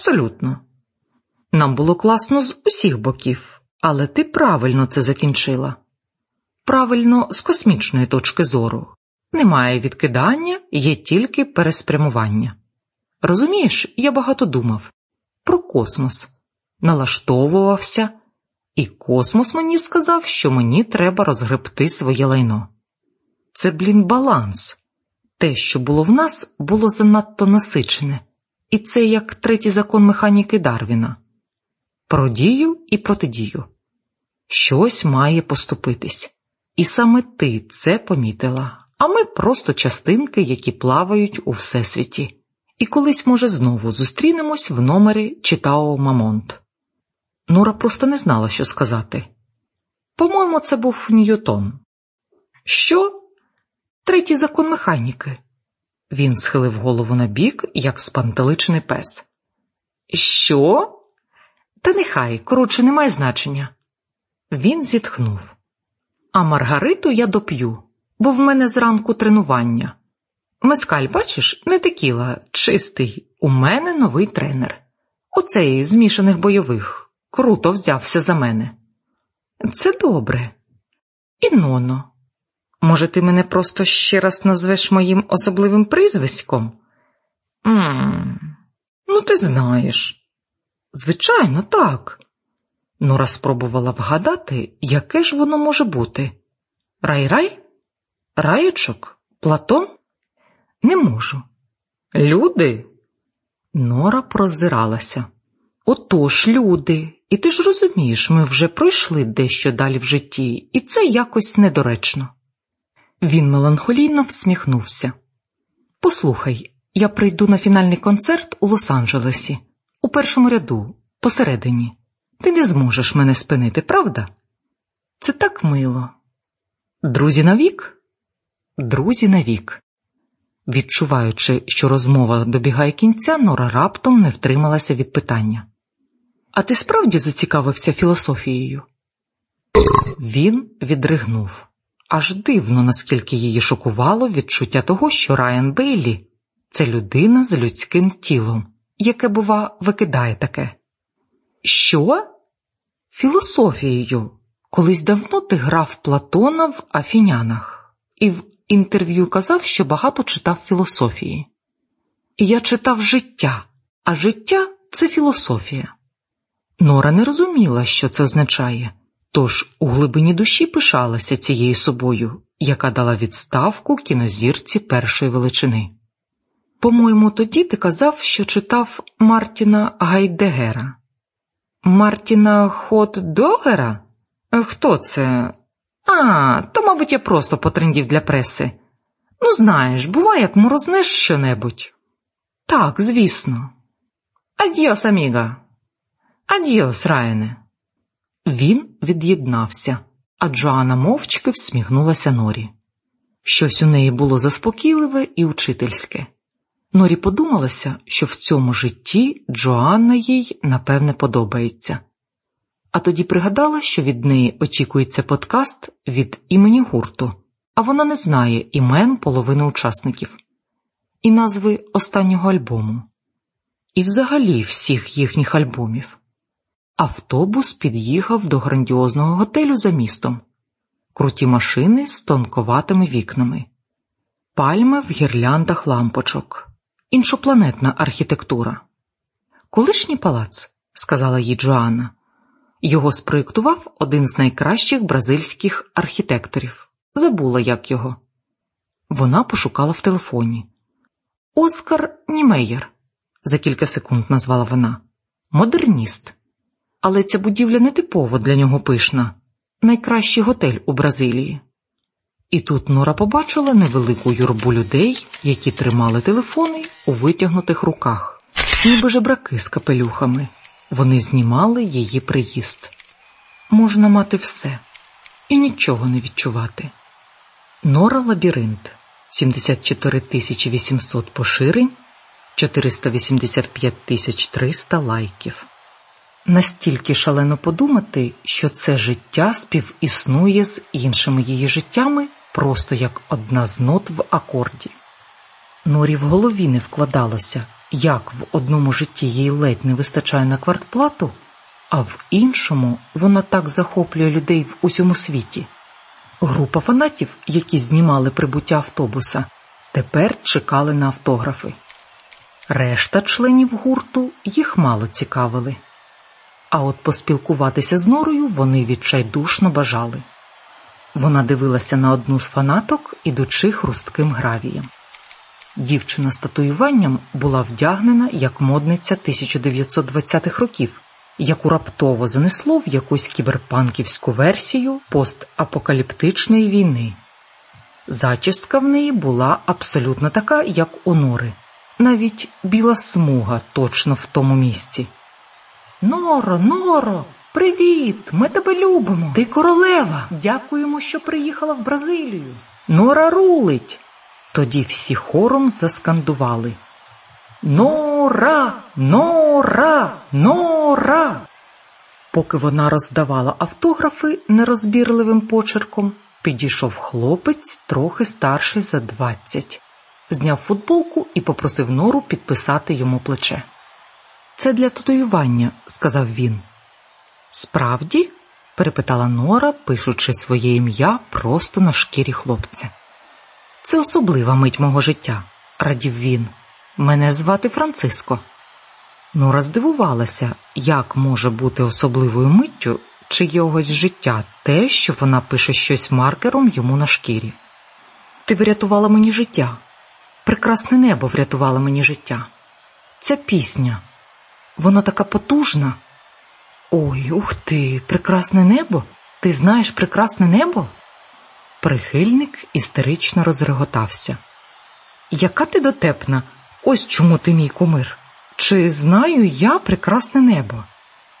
Абсолютно. Нам було класно з усіх боків, але ти правильно це закінчила. Правильно, з космічної точки зору. Немає відкидання, є тільки переспрямування. Розумієш, я багато думав про космос, налаштовувався, і космос мені сказав, що мені треба розгребти своє лайно. Це, блін, баланс. Те, що було в нас, було занадто насичене, і це як третій закон механіки Дарвіна про дію і протидію. Щось має поступитись, і саме ти це помітила, а ми просто частинки, які плавають у всесвіті, і колись, може, знову зустрінемось в номері Читао Мамонт. Нора просто не знала, що сказати. По-моєму, це був Ньютон. Що? Третій закон механіки. Він схилив голову на бік, як спантеличений пес. Що? Та нехай, коротше, немає значення. Він зітхнув. А Маргариту я доп'ю, бо в мене зранку тренування. Мескаль, бачиш, не текіла, чистий. У мене новий тренер. Оцей змішаних бойових. Круто взявся за мене. Це добре. І Ноно. Може, ти мене просто ще раз назвеш моїм особливим прізвиськом? Ммм, Ну, ти знаєш. Звичайно, так. Нора спробувала вгадати, яке ж воно може бути. Рай-рай? Раючок? Платон? Не можу. Люди? Нора прозиралася. Отож, люди, і ти ж розумієш, ми вже пройшли дещо далі в житті, і це якось недоречно. Він меланхолійно всміхнувся. Послухай, я прийду на фінальний концерт у Лос-Анджелесі, у першому ряду, посередині. Ти не зможеш мене спинити, правда? Це так мило. Друзі навік? Друзі навік. Відчуваючи, що розмова добігає кінця, Нора раптом не втрималася від питання. А ти справді зацікавився філософією? Він відригнув. Аж дивно, наскільки її шокувало відчуття того, що Райан Бейлі це людина з людським тілом, яке, бува, викидає таке. Що? Філософією. Колись давно ти грав Платона в Афінянах і в інтерв'ю казав, що багато читав філософії. Я читав життя, а життя це філософія. Нора не розуміла, що це означає, тож у глибині душі пишалася цією собою, яка дала відставку кінозірці першої величини. По-моєму, тоді ти казав, що читав Мартіна Гайдегера. Мартіна Хот-Догера? Хто це? А, то, мабуть, я просто потрендів для преси. Ну, знаєш, буває, як морознеш щонебудь. Так, звісно. Adiós, amiga. Adiós, Райане. Він від'єднався, а Джоанна мовчки всміхнулася Норі. Щось у неї було заспокійливе і учительське. Норі подумалося, що в цьому житті Джоанна їй напевне подобається, а тоді пригадала, що від неї очікується подкаст від імені гурту, а вона не знає імен половини учасників і назви останнього альбому, і взагалі всіх їхніх альбомів. Автобус під'їхав до грандіозного готелю за містом, круті машини з тонковатими вікнами, пальми в гірляндах лампочок іншопланетна архітектура. Колишній палац, сказала їй Джоанна, його спроєктував один з найкращих бразильських архітекторів. Забула, як його. Вона пошукала в телефоні. Оскар Німеєр, за кілька секунд назвала вона, модерніст. Але ця будівля не типово для нього пишна, найкращий готель у Бразилії. І тут Нора побачила невелику юрбу людей, які тримали телефони у витягнутих руках, ніби жебраки з капелюхами. Вони знімали її приїзд. Можна мати все і нічого не відчувати. Нора Лабіринт 74 800 поширень, 485 300 лайків. Настільки шалено подумати, що це життя співіснує з іншими її життями просто як одна з нот в акорді. Норі в голові не вкладалося, як в одному житті їй ледь не вистачає на квартплату, а в іншому вона так захоплює людей в усьому світі. Група фанатів, які знімали прибуття автобуса, тепер чекали на автографи. Решта членів гурту їх мало цікавили. А от поспілкуватися з Норою вони відчайдушно бажали. Вона дивилася на одну з фанаток, ідучи хрустким гравієм. Дівчина з татуюванням була вдягнена як модниця 1920-х років, яку раптово занесло в якусь кіберпанківську версію постапокаліптичної війни. Зачістка в неї була абсолютно така, як у Нори, навіть біла смуга точно в тому місці. Норо, Норо, привіт! Ми тебе любимо. Ти королева. Дякуємо, що приїхала в Бразилію. Нора рулить. Тоді всі хором заскандували. Нора, нора, нора. Поки вона роздавала автографи нерозбірливим почерком, підійшов хлопець трохи старший за двадцять, зняв футболку і попросив нору підписати йому плече. Це для татуювання, сказав він. Справді? перепитала Нора, пишучи своє ім'я просто на шкірі хлопця. Це особлива мить мого життя, радів він. Мене звати Франциско. Нора здивувалася, як може бути особливою миттю чийогось життя те, що вона пише щось маркером йому на шкірі. Ти врятувала мені життя. Прекрасне небо врятувало мені життя. Ця пісня, вона така потужна. Ой, ух ти, прекрасне небо? Ти знаєш прекрасне небо? Прихильник істерично розреготався. Яка ти дотепна? Ось чому ти мій кумир. Чи знаю я прекрасне небо?